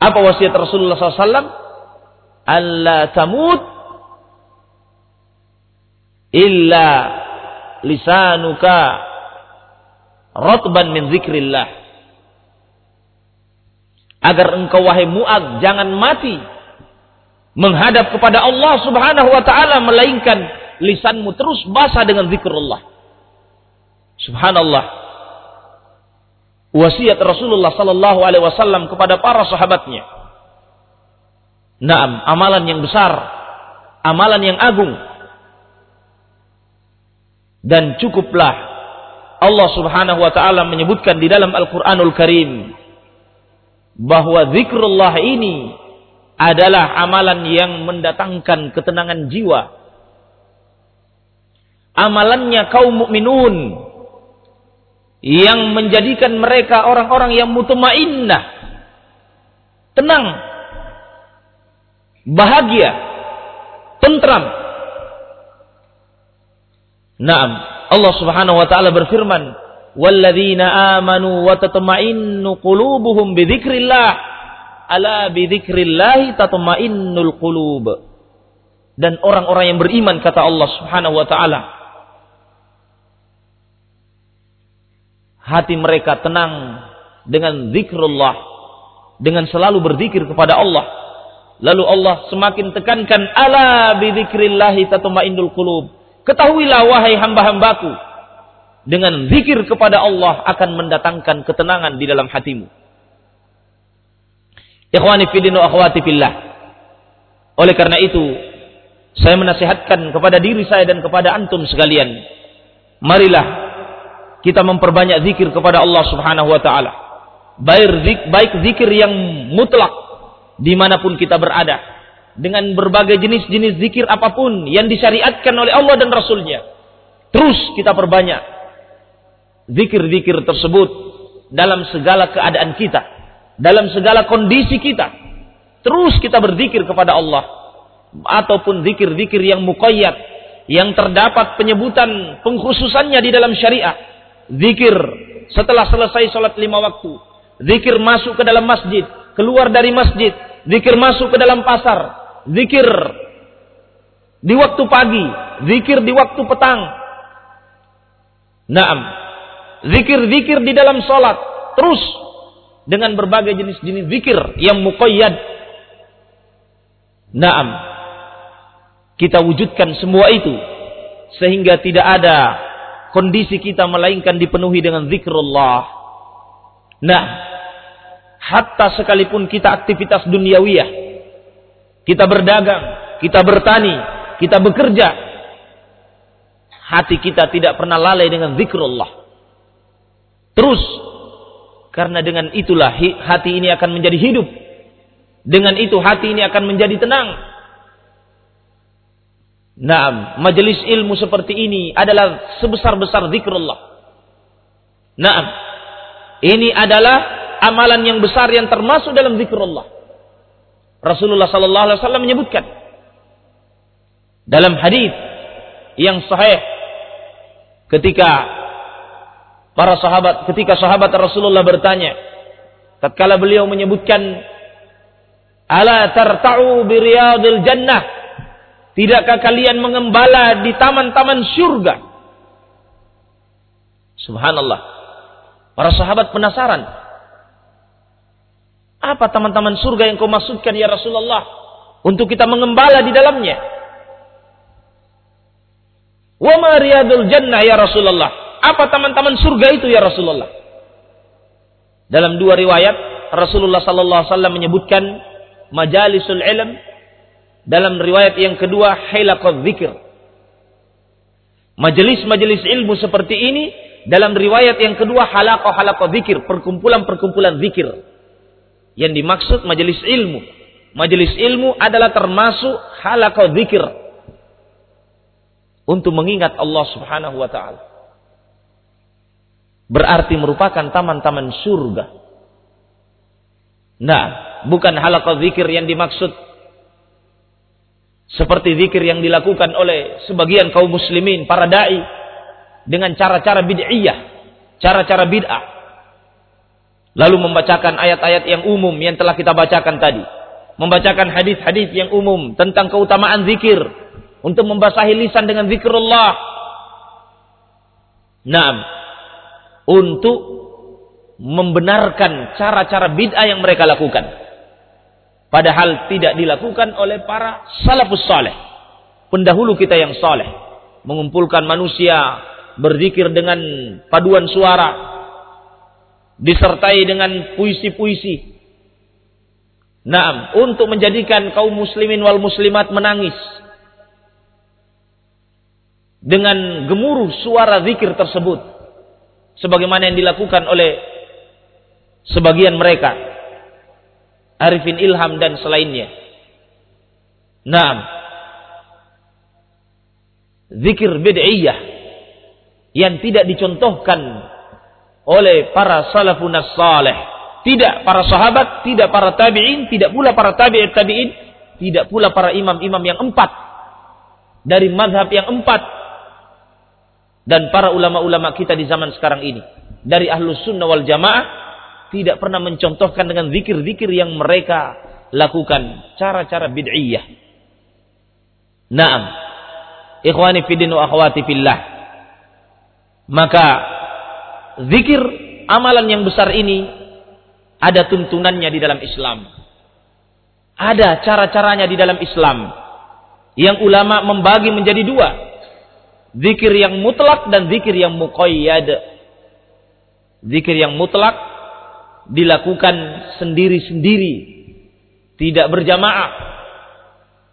apa wasiat Rasulullah SAW? Allah tamut illa lisanuka rotban min zikrillah agar engkau wahai Mu'ad jangan mati menghadap kepada Allah Subhanahu wa taala melainkan lisanmu terus basah dengan zikrullah. Subhanallah. Wasiat Rasulullah sallallahu alaihi wasallam kepada para sahabatnya. Naam, amalan yang besar, amalan yang agung. Dan cukuplah Allah Subhanahu wa taala menyebutkan di dalam Al-Qur'anul Karim bahwa zikrullah ini adalah amalan yang mendatangkan ketenangan jiwa. Amalannya kaum mukminun yang menjadikan mereka orang-orang yang mutmainnah, tenang, bahagia, tentram. Naam, Allah Subhanahu wa taala berfirman, "Walladzina amanu wa tatma'innu qulubuhum bi dzikrillah." ala bidzikrillahi tatmainnul qulub. Dan orang-orang yang beriman kata Allah Subhanahu wa taala hati mereka tenang dengan zikrullah, dengan selalu berzikir kepada Allah. Lalu Allah semakin tekankan ala bidzikrillahi tatmainnul qulub. Ketahuilah wahai hamba-hambaku, dengan zikir kepada Allah akan mendatangkan ketenangan di dalam hatimu. Akhwati fillah. Oleh karena itu, saya menasihatkan kepada diri saya dan kepada antum sekalian. Marilah kita memperbanyak zikir kepada Allah subhanahu wa ta'ala. Baik, zikir yang mutlak di mana pun kita berada. Dengan berbagai jenis-jenis zikir apa pun yang disyariatkan oleh Allah dan Rasulnya. Terus kita perbanyak zikir-zikir tersebut dalam segala keadaan kita dalam segala kondisi kita. Terus kita berzikir kepada Allah. Ataupun zikir-zikir yang muqayyad. Yang terdapat penyebutan pengkhususannya di dalam syariah. Zikir setelah selesai sholat lima waktu. Zikir masuk ke dalam masjid. Keluar dari masjid. Zikir masuk ke dalam pasar. Zikir di waktu pagi. Zikir di waktu petang. Naam. Zikir-zikir di dalam sholat. Terus dengan berbagai jenis-jenis zikir yang muqayyad. Naam. Kita wujudkan semua itu sehingga tidak ada kondisi kita melainkan dipenuhi dengan zikrullah. Nah, hatta sekalipun kita aktivitas duniawiyah, kita berdagang, kita bertani, kita bekerja, hati kita tidak pernah lalai dengan zikrullah. Terus karena dengan itulah hati ini akan menjadi hidup. Dengan itu hati ini akan menjadi tenang. Nah, majelis ilmu seperti ini adalah sebesar-besar zikrullah. Nah, ini adalah amalan yang besar yang termasuk dalam zikrullah. Rasulullah sallallahu alaihi wasallam menyebutkan dalam hadis yang sahih ketika para sahabat ketika sahabat Rasulullah bertanya tatkala beliau menyebutkan ala tarta'u bi riyadil jannah? Tidakkah kalian mengembala di taman-taman surga subhanallah. Para sahabat penasaran apa taman-taman surga yang kau maksudkan ya Rasulullah untuk kita mengembala di dalamnya wa ma riyadul jannah ya Rasulullah apa taman-taman surga itu ya Rasulullah? Dalam dua riwayat Rasulullah sallallahu alaihi wasallam menyebutkan majalisul ilm dalam riwayat yang kedua hilaqadz zikir. Majelis-majelis ilmu seperti ini dalam riwayat yang kedua halaqah halaqah zikir, perkumpulan-perkumpulan zikir. Yang dimaksud majelis ilmu. Majelis ilmu adalah termasuk halaqah zikir untuk mengingat Allah Subhanahu wa taala berarti merupakan taman-taman surga. Nah, bukan halaqah zikir yang dimaksud seperti zikir yang dilakukan oleh sebagian kaum muslimin, para dai dengan cara-cara bid'iyah, cara-cara bid'ah. Lalu membacakan ayat-ayat yang umum yang telah kita bacakan tadi. Membacakan hadis-hadis yang umum tentang keutamaan zikir. untuk membasahi lisan dengan zikrullah. Naam. Untuk membenarkan cara-cara bid'ah yang mereka lakukan. Padahal tidak dilakukan oleh para salafus saleh. Pendahulu kita yang saleh. Mengumpulkan manusia berzikir dengan paduan suara. Disertai dengan puisi-puisi. Naam, untuk menjadikan kaum muslimin wal muslimat menangis dengan gemuruh suara zikir tersebut sebagaimana yang dilakukan oleh sebagian mereka Arifin Ilham dan selainnya. Naam. Zikir bid'iyah yang tidak dicontohkan oleh para salafun salih. Tidak para sahabat, tidak para tabi'in, tidak pula para tabi'in tabi'in, tidak pula para imam-imam yang empat dari mazhab yang empat dan para ulama-ulama kita di zaman sekarang ini dari ahlus sunnah wal jamaah tidak pernah mencontohkan dengan zikir-zikir yang mereka lakukan cara-cara bid'iyah. Naam. Ikhwani fiddin wa akhwati fillah. Maka zikir amalan yang besar ini ada tuntunannya di dalam Islam. Ada cara-caranya di dalam Islam. Yang ulama membagi menjadi dua Zikir yang mutlak dan zikir yang muqayyad. Zikir yang mutlak dilakukan sendiri-sendiri. Tidak berjamaah.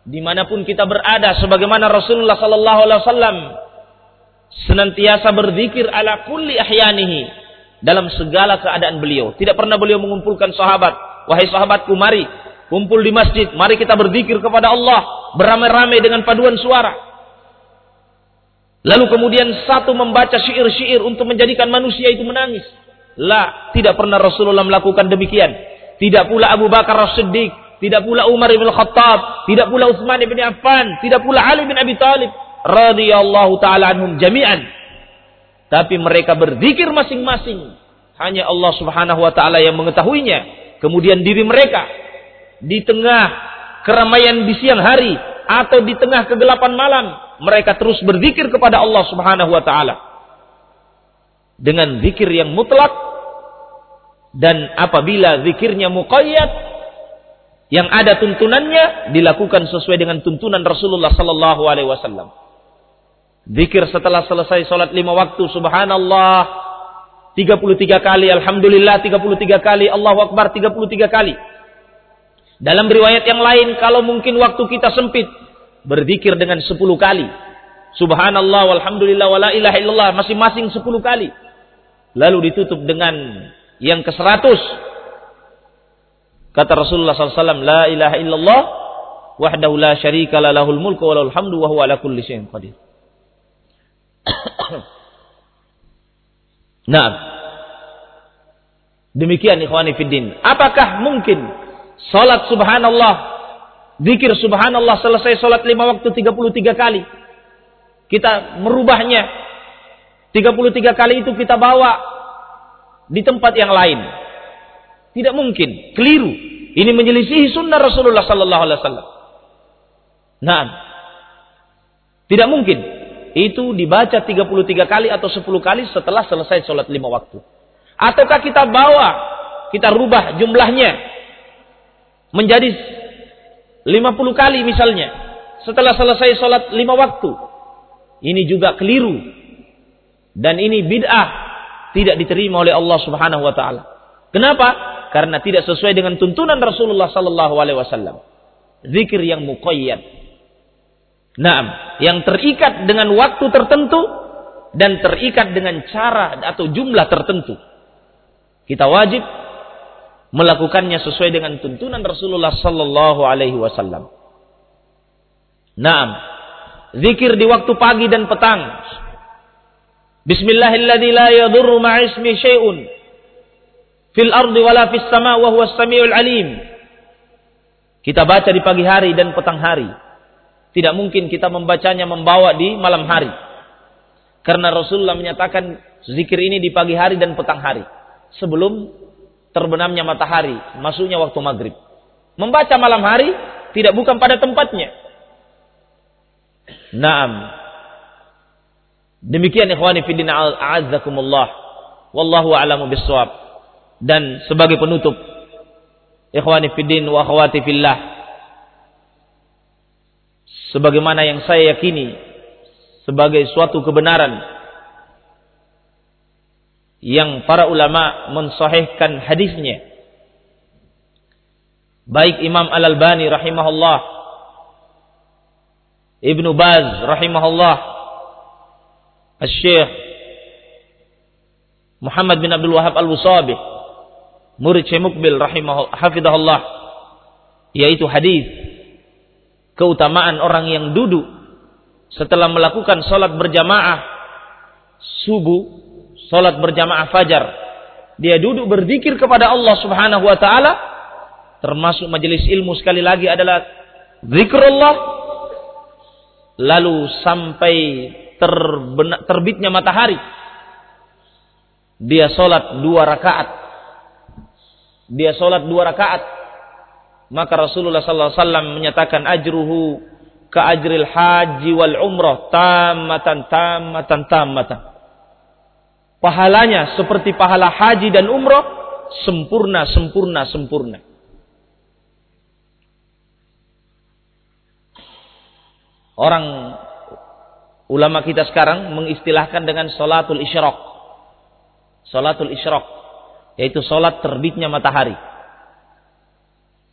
Di mana pun kita berada. Sebagaimana Rasulullah Sallallahu Alaihi Wasallam senantiasa berzikir ala kulli ahyanihi dalam segala keadaan beliau. Tidak pernah beliau mengumpulkan sahabat. Wahai sahabatku, mari kumpul di masjid. Mari kita berzikir kepada Allah beramai-ramai dengan paduan suara. Lalu kemudian satu membaca syair-syair untuk menjadikan manusia itu menangis. La, tidak pernah Rasulullah melakukan demikian. Tidak pula Abu Bakar As-Siddiq, tidak pula Umar bin Khattab, tidak pula Utsman bin Affan, tidak pula Ali bin Abi Thalib radhiyallahu taala anhum jami'an. Tapi mereka berzikir masing-masing. Hanya Allah Subhanahu wa taala yang mengetahuinya. Kemudian diri mereka di tengah keramaian di siang hari atau di tengah kegelapan malam mereka terus berzikir kepada Allah Subhanahu wa taala dengan zikir yang mutlak dan apabila zikirnya muqayyad yang ada tuntunannya dilakukan sesuai dengan tuntunan Rasulullah sallallahu alaihi wasallam. Zikir setelah selesai salat lima waktu subhanallah 33 kali, alhamdulillah 33 kali, Allahu akbar 33 kali. Dalam riwayat yang lain, kalau mungkin waktu kita sempit, berzikir dengan sepuluh kali. Subhanallah, walhamdulillah, wala ilaha illallah, masing-masing sepuluh kali. Lalu ditutup dengan yang ke seratus. Kata Rasulullah SAW, La ilaha illallah, wahdahu la syarika la lahul mulku wa lahul hamdu wa huwa ala kulli syai'in qadir. nah, demikian ikhwani fiddin. Apakah mungkin Salat subhanallah. Zikir subhanallah selesai salat lima waktu 33 kali. Kita merubahnya. 33 kali itu kita bawa di tempat yang lain. Tidak mungkin. Keliru. Ini menyelisihi sunnah Rasulullah sallallahu alaihi wasallam. Nah, tidak mungkin. Itu dibaca 33 kali atau 10 kali setelah selesai sholat lima waktu. Ataukah kita bawa, kita rubah jumlahnya menjadi 50 kali misalnya setelah selesai sholat lima waktu. Ini juga keliru. Dan ini bid'ah tidak diterima oleh Allah Subhanahu wa taala. Kenapa? Karena tidak sesuai dengan tuntunan Rasulullah sallallahu alaihi wasallam. Zikir yang muqayyad. Naam, yang terikat dengan waktu tertentu dan terikat dengan cara atau jumlah tertentu. Kita wajib melakukannya sesuai dengan tuntunan Rasulullah sallallahu alaihi wasallam. Naam. Zikir di waktu pagi dan petang. Bismillahilladzi la yadurru ma'ismi syai'un fil ardi wala fis sama wa huwas samiul alim. Kita baca di pagi hari dan petang hari. Tidak mungkin kita membacanya membawa di malam hari. Karena Rasulullah menyatakan zikir ini di pagi hari dan petang hari. Sebelum terbenamnya matahari, masuknya waktu maghrib. Membaca malam hari tidak bukan pada tempatnya. Naam. Demikian ikhwani fillah a'azzakumullah. Wallahu a'lamu bissawab. Dan sebagai penutup ikhwani fiddin wa akhwati fillah sebagaimana yang saya yakini sebagai suatu kebenaran yang para ulama mensahihkan hadisnya. Baik Imam Al-Albani rahimahullah Ibnu Baz rahimahullah Al-Syekh Muhammad bin Abdul Wahab Al-Wusabi murid Syekh Mukbil rahimahullah yaitu hadis keutamaan orang yang duduk setelah melakukan salat berjamaah subuh, salat berjamaah fajar. Dia duduk berzikir kepada Allah Subhanahu wa taala. Termasuk majelis ilmu sekali lagi adalah zikrullah. Lalu sampai terbitnya matahari. Dia sholat dua rakaat. Dia sholat dua rakaat maka Rasulullah sallallahu alaihi wasallam menyatakan ajruhu ka ajril haji wal umrah tamatan tamatan tamatan. Pahalanya seperti pahala haji dan umrah sempurna sempurna sempurna. Orang ulama kita sekarang mengistilahkan dengan salatul isyraq. Salatul isyraq yaitu salat terbitnya matahari.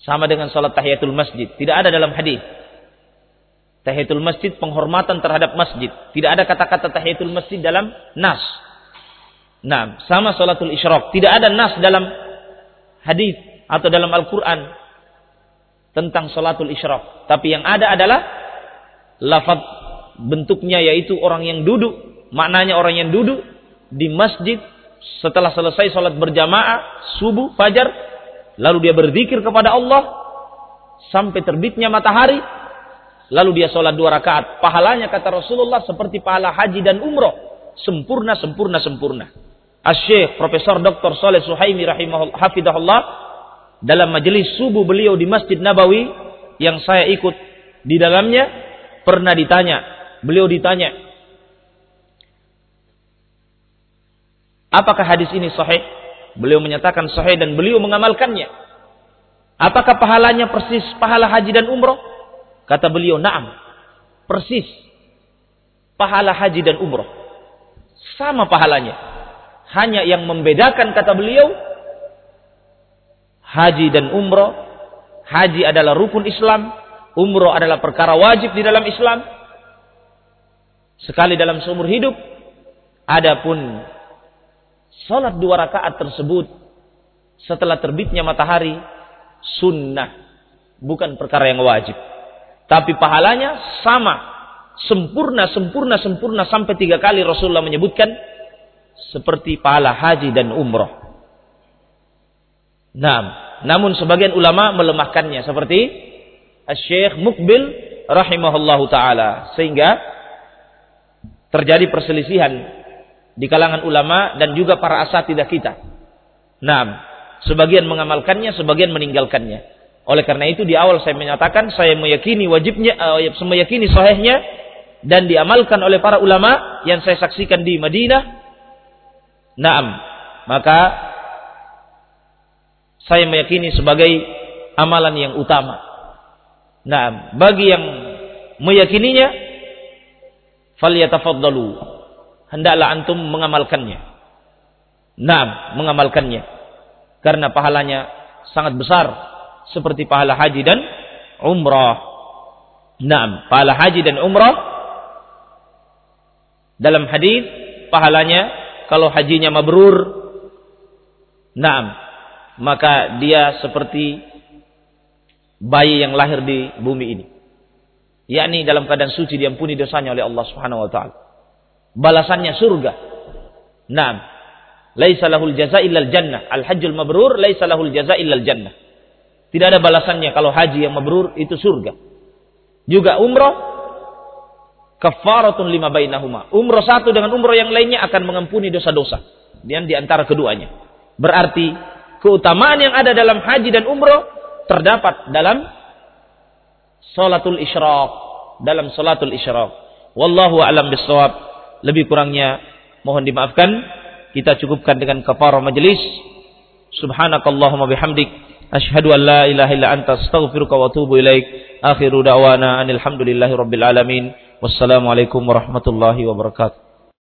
Sama dengan salat tahiyatul masjid. Tidak ada dalam hadis. Tahiyatul masjid penghormatan terhadap masjid. Tidak ada kata-kata tahiyatul masjid dalam nas. Nah, sama salatul isyraq. Tidak ada nas dalam hadis atau dalam Al-Quran tentang salatul isyraq. Tapi yang ada adalah lafaz bentuknya yaitu orang yang duduk. Maknanya orang yang duduk di masjid setelah selesai salat berjamaah subuh fajar lalu dia berzikir kepada Allah sampai terbitnya matahari, lalu dia sholat dua rakaat. Pahalanya kata Rasulullah seperti pahala haji dan umroh, sempurna, sempurna, sempurna. Asyik Profesor Dr. Saleh Suhaimi rahimahullah dalam majelis subuh beliau di Masjid Nabawi yang saya ikut di dalamnya pernah ditanya, beliau ditanya, apakah hadis ini sahih? Beliau menyatakan sahih dan beliau mengamalkannya. Apakah pahalanya persis pahala haji dan umroh? Kata beliau, naam. Persis. Pahala haji dan umroh. Sama pahalanya. Hanya yang membedakan kata beliau, haji dan umroh. Haji adalah rukun Islam. Umroh adalah perkara wajib di dalam Islam. Sekali dalam seumur hidup. Adapun Salat dua rakaat tersebut setelah terbitnya matahari sunnah, bukan perkara yang wajib. Tapi pahalanya sama, sempurna, sempurna, sempurna sampai tiga kali Rasulullah menyebutkan seperti pahala haji dan umroh. Nah, namun sebagian ulama melemahkannya seperti Syekh Mukbil rahimahullahu taala sehingga terjadi perselisihan di kalangan ulama dan juga para asatidah kita. Nah, sebagian mengamalkannya, sebagian meninggalkannya. Oleh karena itu di awal saya menyatakan saya meyakini wajibnya, uh, meyakini sahihnya dan diamalkan oleh para ulama yang saya saksikan di Madinah. Naam, maka saya meyakini sebagai amalan yang utama. Nah, bagi yang meyakininya, falyatafaddalu hendaklah antum mengamalkannya. Naam, mengamalkannya. Karena pahalanya sangat besar seperti pahala haji dan umrah. Naam, pahala haji dan umrah dalam hadis pahalanya kalau hajinya mabrur Naam, maka dia seperti bayi yang lahir di bumi ini. Yakni dalam keadaan suci diampuni dosanya oleh Allah Subhanahu wa taala balasannya surga. Naam. Laisa lahul jaza illal jannah. Al hajjul mabrur laisa lahul jaza illal jannah. Tidak ada balasannya kalau haji yang mabrur itu surga. Juga umrah kafaratun lima bainahuma. Umrah satu dengan umrah yang lainnya akan mengampuni dosa-dosa. Dan di antara keduanya. Berarti keutamaan yang ada dalam haji dan umrah terdapat dalam salatul isyraq. Dalam salatul isyraq Wallahu a'lam bishawab. Lebih kurangnya mohon dimaafkan. Kita cukupkan dengan kafarah majelis. Subhanakallahumma bihamdik asyhadu an la ilaha illa anta astaghfiruka wa atubu ilaik. Akhiru da'wana anil hamdulillahi rabbil alamin. Wassalamualaikum warahmatullahi wabarakatuh.